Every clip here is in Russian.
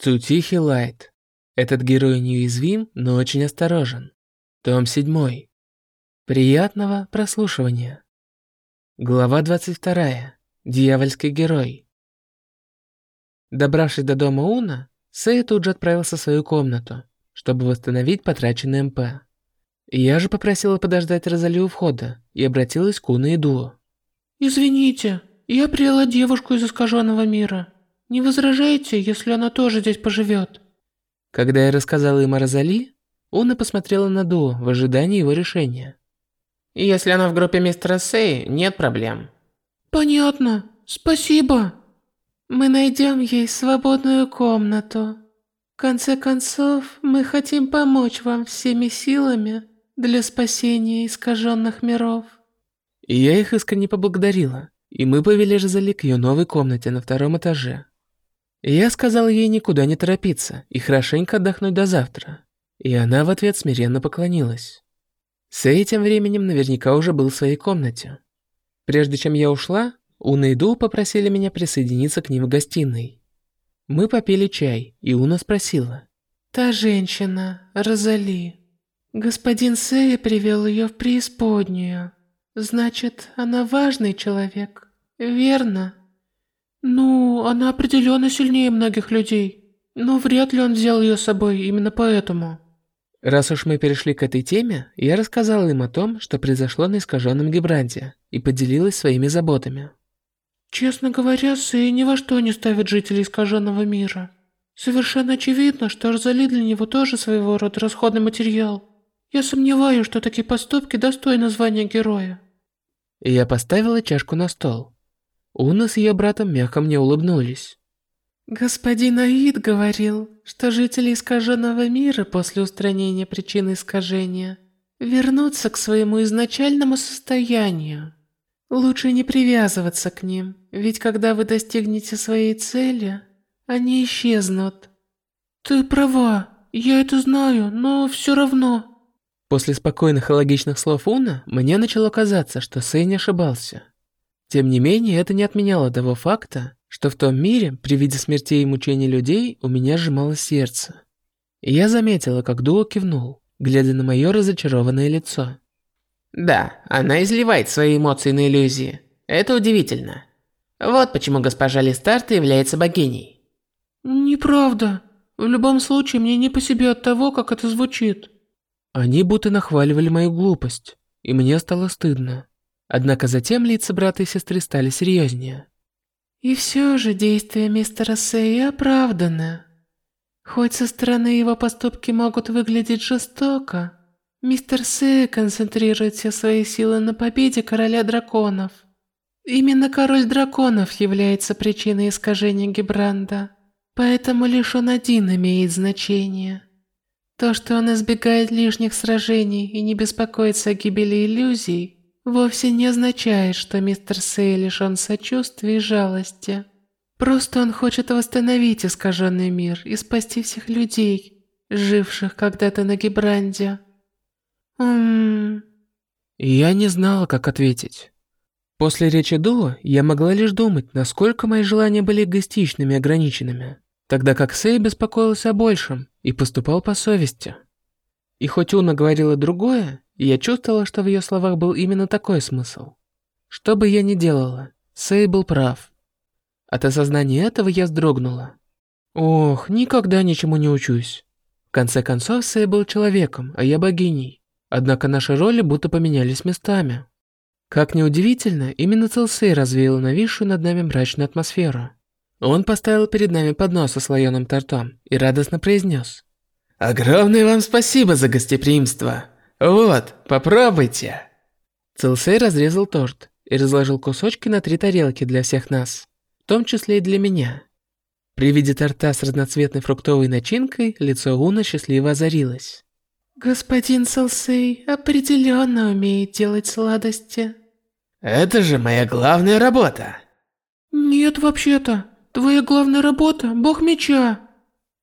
Цутихи Лайт. Этот герой неуязвим, но очень осторожен. Том 7. Приятного прослушивания. Глава 22. Дьявольский герой. Добравшись до дома Уна, Сэй тут же отправился в свою комнату, чтобы восстановить потраченный МП. Я же попросила подождать Розали у входа и обратилась к Уна и Дуо. «Извините, я привела девушку из искаженного мира. Не возражаете, если она тоже здесь поживет?» Когда я рассказала им о Розали, Уна посмотрела на Дуо в ожидании его решения. «Если она в группе мистера Сэй, нет проблем». «Понятно. Спасибо. Мы найдем ей свободную комнату. В конце концов, мы хотим помочь вам всеми силами для спасения искаженных миров». И я их искренне поблагодарила, и мы повели Розали к ее новой комнате на втором этаже. Я сказал ей никуда не торопиться и хорошенько отдохнуть до завтра. И она в ответ смиренно поклонилась. Сэй тем временем наверняка уже был в своей комнате. Прежде чем я ушла, Уна и Ду попросили меня присоединиться к ним в гостиной. Мы попили чай, и Уна спросила. «Та женщина, Розали. Господин Сэй привел ее в преисподнюю. Значит, она важный человек, верно?» Ну, она определенно сильнее многих людей. Но вряд ли он взял ее с собой именно поэтому. Раз уж мы перешли к этой теме, я рассказала им о том, что произошло на искаженном Гибранте, и поделилась своими заботами. Честно говоря, Сэй ни во что не ставит жителей искаженного мира. Совершенно очевидно, что Розали для него тоже своего рода расходный материал. Я сомневаюсь, что такие поступки достойны звания героя. И я поставила чашку на стол. Уна с ее братом мягко мне улыбнулись. Господин Аид говорил, что жители искаженного мира после устранения причины искажения вернутся к своему изначальному состоянию. Лучше не привязываться к ним, ведь когда вы достигнете своей цели, они исчезнут. Ты права, я это знаю, но все равно. После спокойных и логичных слов Уна, мне начало казаться, что Сэй не ошибался. Тем не менее, это не отменяло того факта, что в том мире, при виде смертей и мучений людей, у меня сжималось сердце. И я заметила, как Дуо кивнул, глядя на мое разочарованное лицо. Да, она изливает свои эмоции на иллюзии. Это удивительно. Вот почему госпожа Листарта является богиней. Неправда. В любом случае, мне не по себе от того, как это звучит. Они будто нахваливали мою глупость, и мне стало стыдно. Однако затем лица брата и сестры стали серьезнее. И все же действия мистера Сэй оправданы. Хоть со стороны его поступки могут выглядеть жестоко, мистер Сэй концентрирует все свои силы на победе короля драконов. Именно король драконов является причиной искажения Гибранда, поэтому лишь он один имеет значение. То, что он избегает лишних сражений и не беспокоится о гибели иллюзий – вовсе не означает, что мистер Сэй лишен сочувствия и жалости. Просто он хочет восстановить искаженный мир и спасти всех людей, живших когда-то на Гибранде. Ммм... Я не знала, как ответить. После речи Дуо я могла лишь думать, насколько мои желания были эгоистичными и ограниченными, тогда как Сэй беспокоился о большем и поступал по совести. И хоть Уна говорила другое, я чувствовала, что в ее словах был именно такой смысл. Что бы я ни делала, Сэй был прав. От осознания этого я вздрогнула. Ох, никогда ничему не учусь. В конце концов, Сэй был человеком, а я богиней. Однако наши роли будто поменялись местами. Как ни удивительно, именно Целсей развеял нависшую над нами мрачную атмосферу. Он поставил перед нами поднос со слоеным тортом и радостно произнес. «Огромное вам спасибо за гостеприимство. «Вот, попробуйте!» Целсей разрезал торт и разложил кусочки на три тарелки для всех нас, в том числе и для меня. При виде торта с разноцветной фруктовой начинкой лицо Уна счастливо озарилось. «Господин Целсей определенно умеет делать сладости». «Это же моя главная работа!» «Нет, вообще-то. Твоя главная работа – бог меча».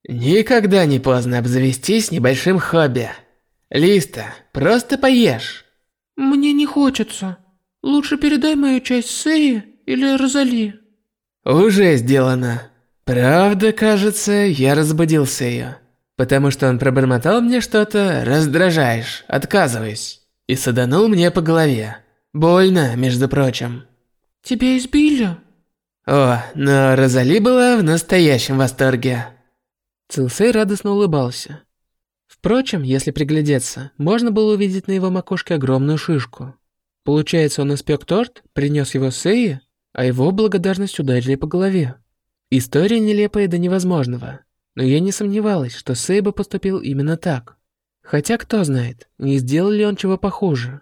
«Никогда не поздно обзавестись небольшим хобби». Листа, просто поешь. Мне не хочется. Лучше передай мою часть Сеи или Розали. Уже сделано. Правда, кажется, я разбудил Сэю. Потому что он пробормотал мне что-то «раздражаешь, отказываюсь» и саданул мне по голове. Больно, между прочим. Тебя избили? О, но Розали была в настоящем восторге. Цилсей радостно улыбался. Впрочем, если приглядеться, можно было увидеть на его макушке огромную шишку. Получается, он испек торт, принес его Сеи, а его благодарность ударили по голове. История нелепая до невозможного, но я не сомневалась, что Сей бы поступил именно так. Хотя кто знает, не сделал ли он чего похуже.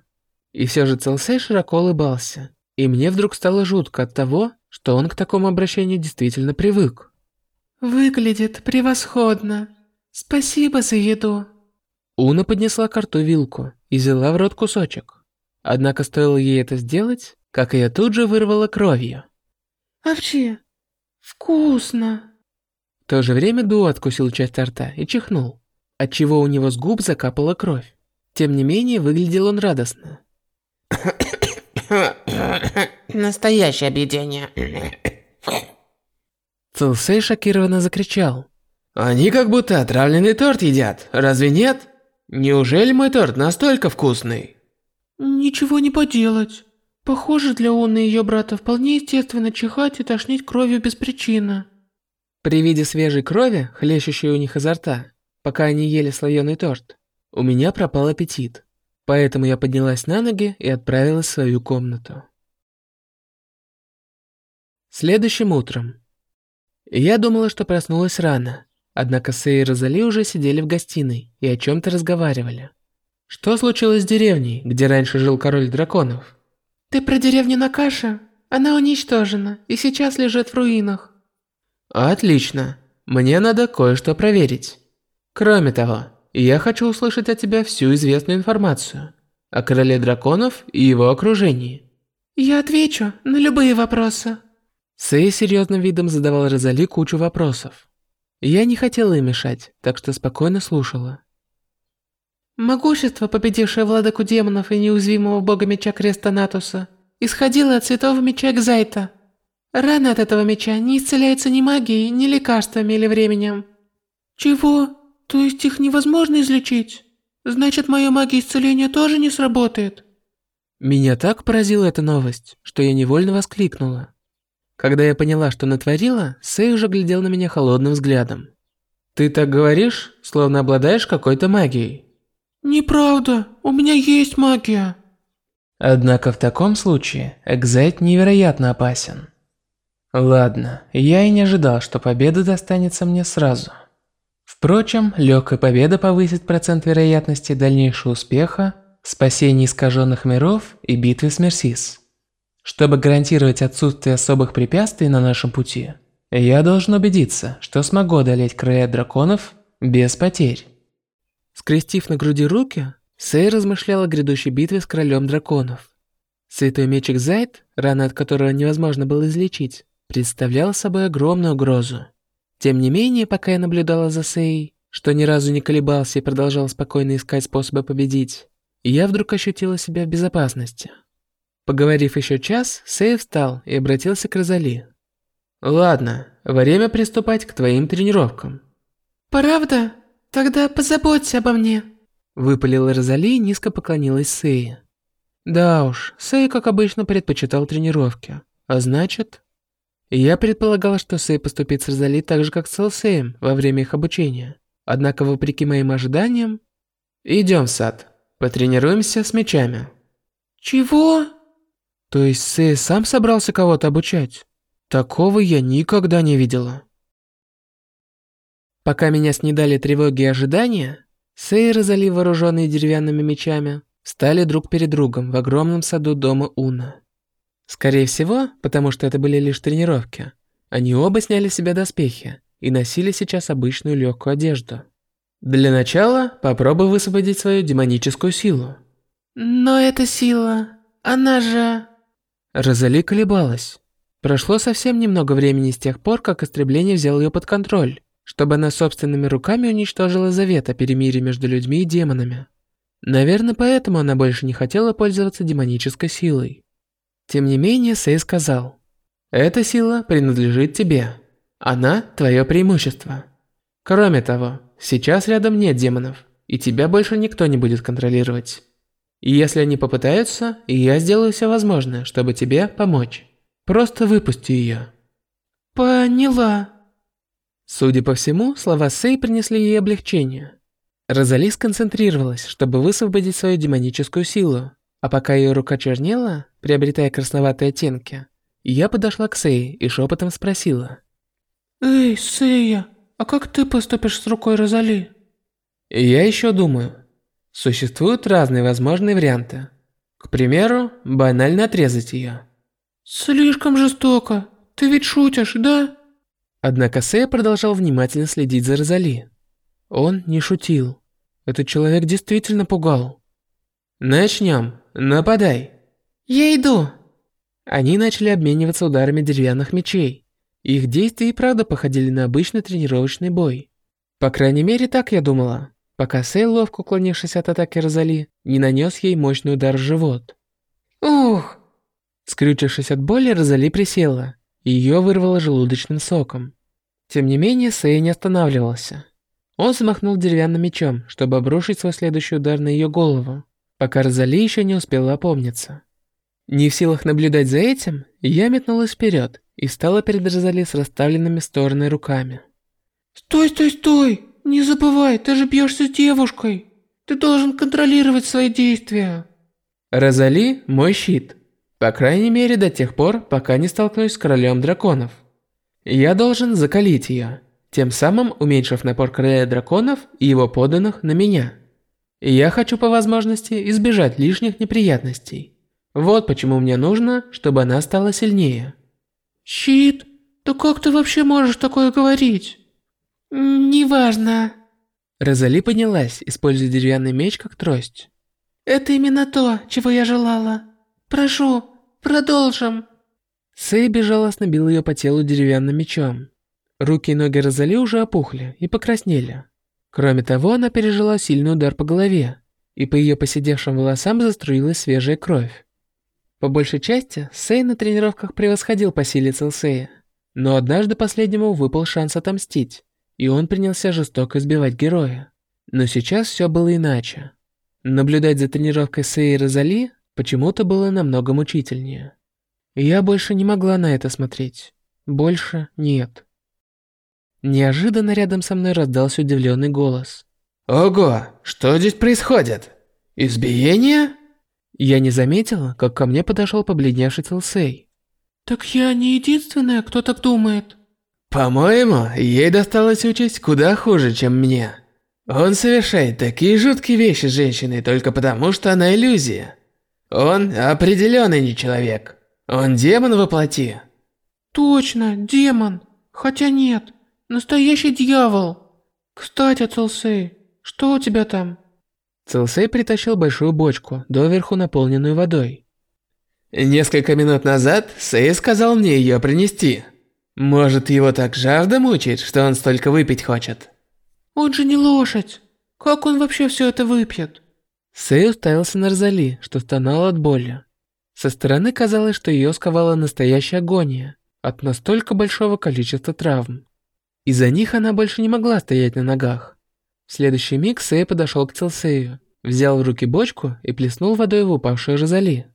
И все же Целсей широко улыбался, и мне вдруг стало жутко от того, что он к такому обращению действительно привык. Выглядит превосходно. Спасибо за еду. Уна поднесла к рту вилку и взяла в рот кусочек. Однако стоило ей это сделать, как ее тут же вырвало кровью. Овчи, вкусно. В то же время Ду откусил часть рта и чихнул, отчего у него с губ закапала кровь. Тем не менее, выглядел он радостно. Настоящее объедение. Целсей шокированно закричал. Они как будто отравленный торт едят, разве нет? Неужели мой торт настолько вкусный? Ничего не поделать. Похоже, для Уны и ее брата вполне естественно чихать и тошнить кровью без причины. При виде свежей крови, хлещущей у них изо рта, пока они ели слоеный торт, у меня пропал аппетит. Поэтому я поднялась на ноги и отправилась в свою комнату. Следующим утром. Я думала, что проснулась рано, однако Сэй и Розали уже сидели в гостиной и о чем-то разговаривали. Что случилось с деревней, где раньше жил король драконов? Ты про деревню Накаша? Она уничтожена и сейчас лежит в руинах. Отлично. Мне надо кое-что проверить. Кроме того, я хочу услышать от тебя всю известную информацию о короле драконов и его окружении. Я отвечу на любые вопросы. Сэй серьезным видом задавал Розали кучу вопросов. Я не хотела им мешать, так что спокойно слушала. Могущество, победившее владыку демонов и неуязвимого бога меча Креста Натуса, исходило от святого меча Экзайта. Раны от этого меча не исцеляются ни магией, ни лекарствами или временем. Чего? То есть их невозможно излечить? Значит, моя магия исцеления тоже не сработает? Меня так поразила эта новость, что я невольно воскликнула. Когда я поняла, что натворила, Сэй уже глядел на меня холодным взглядом. «Ты так говоришь, словно обладаешь какой-то магией». «Неправда, у меня есть магия». Однако в таком случае Экзайт невероятно опасен. Ладно, я и не ожидал, что победа достанется мне сразу. Впрочем, легкая победа повысит процент вероятности дальнейшего успеха в спасении искаженных миров и битве с Мерсис. Чтобы гарантировать отсутствие особых препятствий на нашем пути, я должен убедиться, что смогу одолеть края драконов без потерь. Скрестив на груди руки, Сэй размышлял о грядущей битве с королем драконов. Святой мечик Зайд, рана от которого невозможно было излечить, представлял собой огромную угрозу. Тем не менее, пока я наблюдала за Сэй, что ни разу не колебался и продолжал спокойно искать способы победить, я вдруг ощутила себя в безопасности. Поговорив еще час, Сэй встал и обратился к Розали. «Ладно, время приступать к твоим тренировкам». «Правда? Тогда позаботься обо мне», – выпалила Розали и низко поклонилась Сэй. Да уж, Сэй, как обычно, предпочитал тренировки. А значит... Я предполагал, что Сэй поступит с Розали так же, как с Элсеем во время их обучения. Однако, вопреки моим ожиданиям... Идем в сад. Потренируемся с мечами. Чего? То есть Сэй сам собрался кого-то обучать? Такого я никогда не видела. Пока меня снедали тревоги и ожидания, Сэй и Розали, вооруженные деревянными мечами, стали друг перед другом в огромном саду дома Уна. Скорее всего, потому что это были лишь тренировки. Они оба сняли с себя доспехи и носили сейчас обычную легкую одежду. Для начала попробуй высвободить свою демоническую силу. Но эта сила, она же... Розали колебалась. Прошло совсем немного времени с тех пор, как истребление взял ее под контроль, чтобы она собственными руками уничтожила завет о перемирии между людьми и демонами. Наверное, поэтому она больше не хотела пользоваться демонической силой. Тем не менее, Сэй сказал, «Эта сила принадлежит тебе. Она – твое преимущество. Кроме того, сейчас рядом нет демонов, и тебя больше никто не будет контролировать. И если они попытаются, я сделаю все возможное, чтобы тебе помочь. Просто выпусти ее. Поняла. Судя по всему, слова Сэй принесли ей облегчение. Розали сконцентрировалась, чтобы высвободить свою демоническую силу, а пока ее рука чернела, приобретая красноватые оттенки, я подошла к Сэй и шепотом спросила. «Эй, Сэя, а как ты поступишь с рукой Розали?» Я еще думаю. Существуют разные возможные варианты. К примеру, банально отрезать ее. «Слишком жестоко. Ты ведь шутишь, да?» Однако Сэй продолжал внимательно следить за Розали. Он не шутил. Этот человек действительно пугал. «Начнем. Нападай!» «Я иду!» Они начали обмениваться ударами деревянных мечей. Их действия и правда походили на обычный тренировочный бой. По крайней мере, так я думала, пока Сэй, ловко уклонившись от атаки Розали, не нанес ей мощный удар в живот. «Ух!» Скрючившись от боли, Розали присела, и ее вырвало желудочным соком. Тем не менее, Сэй не останавливался. Он замахнул деревянным мечом, чтобы обрушить свой следующий удар на ее голову, пока Розали еще не успела опомниться. Не в силах наблюдать за этим, я метнулась вперед и стала перед Розали с расставленными стороны руками. «Стой, стой, стой! Не забывай, ты же бьешься с девушкой! Ты должен контролировать свои действия!» Розали – мой щит. По крайней мере, до тех пор, пока не столкнусь с королем драконов. Я должен закалить ее, тем самым уменьшив напор короля драконов и его подданных на меня. Я хочу по возможности избежать лишних неприятностей. Вот почему мне нужно, чтобы она стала сильнее. «Щит? Да как ты вообще можешь такое говорить?» «Неважно». Розали поднялась, используя деревянный меч как трость. «Это именно то, чего я желала. Прошу, продолжим». Сэй безжалостно бил ее по телу деревянным мечом. Руки и ноги Розали уже опухли и покраснели. Кроме того, она пережила сильный удар по голове, и по ее посидевшим волосам заструилась свежая кровь. По большей части, Сэй на тренировках превосходил по силе Целсея, но однажды последнему выпал шанс отомстить, и он принялся жестоко избивать героя. Но сейчас все было иначе. Наблюдать за тренировкой Сэй и Розали почему-то было намного мучительнее. Я больше не могла на это смотреть. Больше нет. Неожиданно рядом со мной раздался удивленный голос. Ого, что здесь происходит? Избиение? Я не заметила, как ко мне подошел побледневший Целсей. «Так я не единственная, кто так думает». По-моему, ей досталась участь куда хуже, чем мне. Он совершает такие жуткие вещи с женщиной только потому, что она иллюзия. Он определенно не человек. Он демон воплоти. Точно, демон. Хотя нет, настоящий дьявол. Кстати, Целсей, что у тебя там? Целсей притащил большую бочку, доверху наполненную водой. Несколько минут назад Сэй сказал мне ее принести. Может, его так жажда мучает, что он столько выпить хочет? Он же не лошадь. Как он вообще все это выпьет? Сэй уставился на Розали, что стонала от боли. Со стороны казалось, что ее сковала настоящая агония от настолько большого количества травм. Из-за них она больше не могла стоять на ногах. В следующий миг Сэй подошел к Целсею, взял в руки бочку и плеснул водой в упавшую Розали.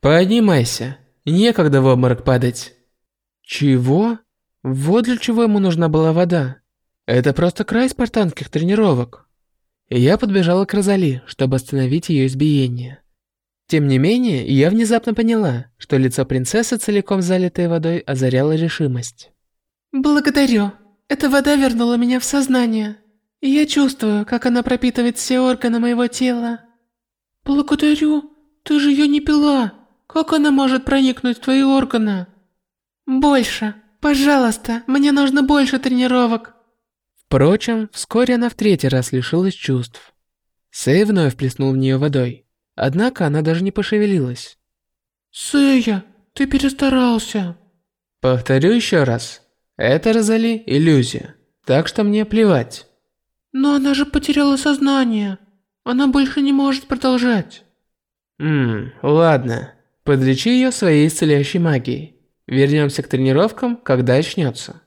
«Поднимайся, некогда в обморок падать». «Чего? Вот для чего ему нужна была вода. Это просто край спартанских тренировок». я подбежала к Розали, чтобы остановить ее избиение. Тем не менее, я внезапно поняла, что лицо принцессы, целиком залитое водой, озаряло решимость. «Благодарю. Эта вода вернула меня в сознание. И я чувствую, как она пропитывает все органы моего тела. Благодарю. Ты же ее не пила. Как она может проникнуть в твои органы? Больше. Пожалуйста, мне нужно больше тренировок. Впрочем, вскоре она в третий раз лишилась чувств. Сэй вновь плеснул в нее водой. Однако она даже не пошевелилась. Сэя, ты перестарался. Повторю еще раз. Это Розали иллюзия. Так что мне плевать. Но она же потеряла сознание. Она больше не может продолжать. Ммм, ладно. Подлечи ее своей исцеляющей магией. Вернемся к тренировкам, когда очнется.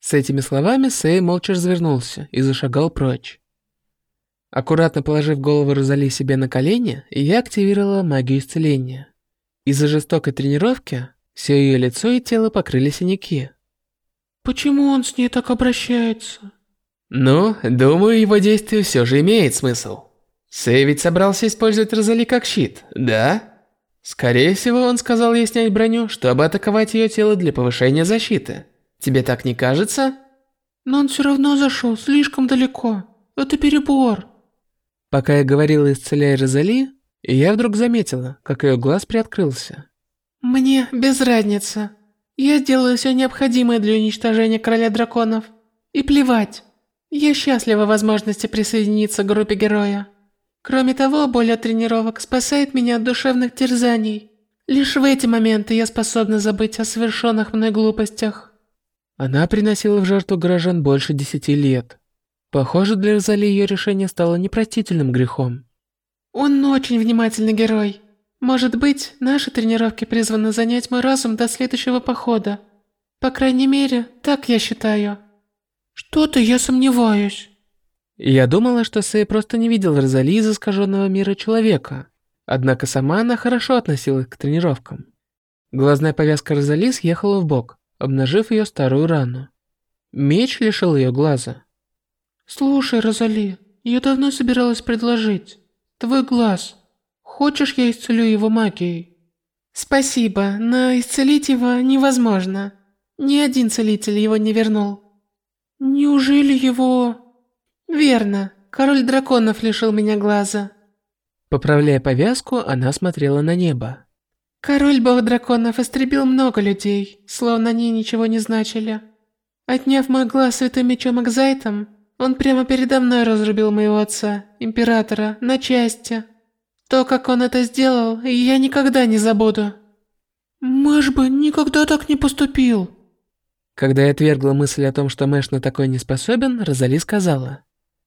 С этими словами Сэй молча развернулся и зашагал прочь. Аккуратно положив голову Розали себе на колени, я активировала магию исцеления. Из-за жестокой тренировки все ее лицо и тело покрыли синяки. Почему он с ней так обращается? Ну, думаю, его действие все же имеет смысл. Сэй ведь собрался использовать Розали как щит, да? Скорее всего, он сказал ей снять броню, чтобы атаковать ее тело для повышения защиты. Тебе так не кажется? Но он все равно зашел слишком далеко. Это перебор. Пока я говорила, исцеляя Розали, я вдруг заметила, как ее глаз приоткрылся. Мне без разницы. Я сделаю все необходимое для уничтожения короля драконов. И плевать. Я счастлива возможности присоединиться к группе героя. Кроме того, боль от тренировок спасает меня от душевных терзаний. Лишь в эти моменты я способна забыть о совершенных мной глупостях. Она приносила в жертву горожан больше десяти лет. Похоже, для Розали ее решение стало непростительным грехом. Он очень внимательный герой. Может быть, наши тренировки призваны занять мой разум до следующего похода. По крайней мере, так я считаю. Что-то я сомневаюсь. Я думала, что Сэй просто не видел Розали из искаженного мира человека. Однако сама она хорошо относилась к тренировкам. Глазная повязка Розали съехала в бок, обнажив ее старую рану. Меч лишил ее глаза. «Слушай, Розали, я давно собиралась предложить. Твой глаз. Хочешь, я исцелю его магией?» «Спасибо, но исцелить его невозможно. Ни один целитель его не вернул». «Неужели его...» «Верно. Король драконов лишил меня глаза». Поправляя повязку, она смотрела на небо. Король бог драконов истребил много людей, словно они ничего не значили. Отняв мой глаз святым мечом Экзайтом, он прямо передо мной разрубил моего отца, императора, на части. То, как он это сделал, я никогда не забуду. Мэш бы никогда так не поступил. Когда я отвергла мысль о том, что Мэш на такое не способен, Розали сказала.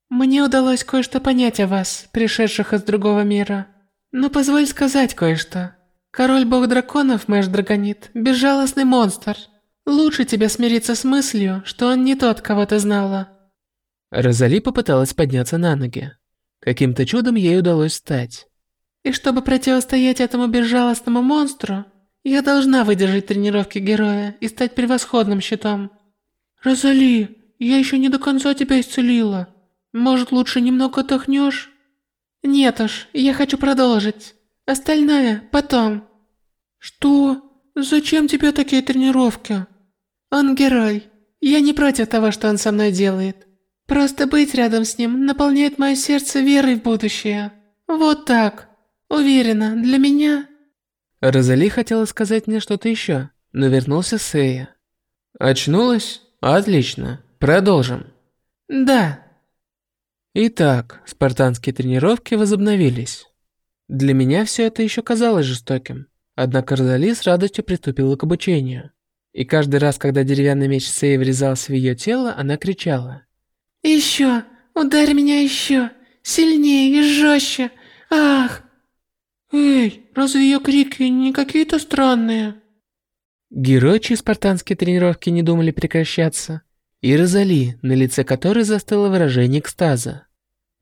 Мне удалось кое-что понять о вас, пришедших из другого мира. Но позволь сказать кое-что. Король-бог драконов, Мэш Драгонит, безжалостный монстр. Лучше тебе смириться с мыслью, что он не тот, кого ты знала. Розали попыталась подняться на ноги. Каким-то чудом ей удалось встать. И чтобы противостоять этому безжалостному монстру, я должна выдержать тренировки героя и стать превосходным щитом. Розали, я еще не до конца тебя исцелила. Может, лучше немного отдохнешь? Нет уж, я хочу продолжить. Остальное потом. Что? Зачем тебе такие тренировки? Он герой. Я не против того, что он со мной делает. Просто быть рядом с ним наполняет мое сердце верой в будущее. Вот так. Уверена, для меня... Розали хотела сказать мне что-то еще, но вернулся Сея. Очнулась? Отлично. Продолжим. Да. Итак, спартанские тренировки возобновились. Для меня все это еще казалось жестоким, однако Розали с радостью приступила к обучению. И каждый раз, когда деревянный меч Сеи врезался в ее тело, она кричала. «Еще! Ударь меня еще! Сильнее и жестче! Ах!» «Эй, разве ее крики не какие-то странные?» Герои, чьи спартанские тренировки не думали прекращаться, и Розали, на лице которой застыло выражение экстаза.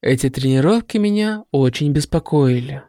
Эти тренировки меня очень беспокоили.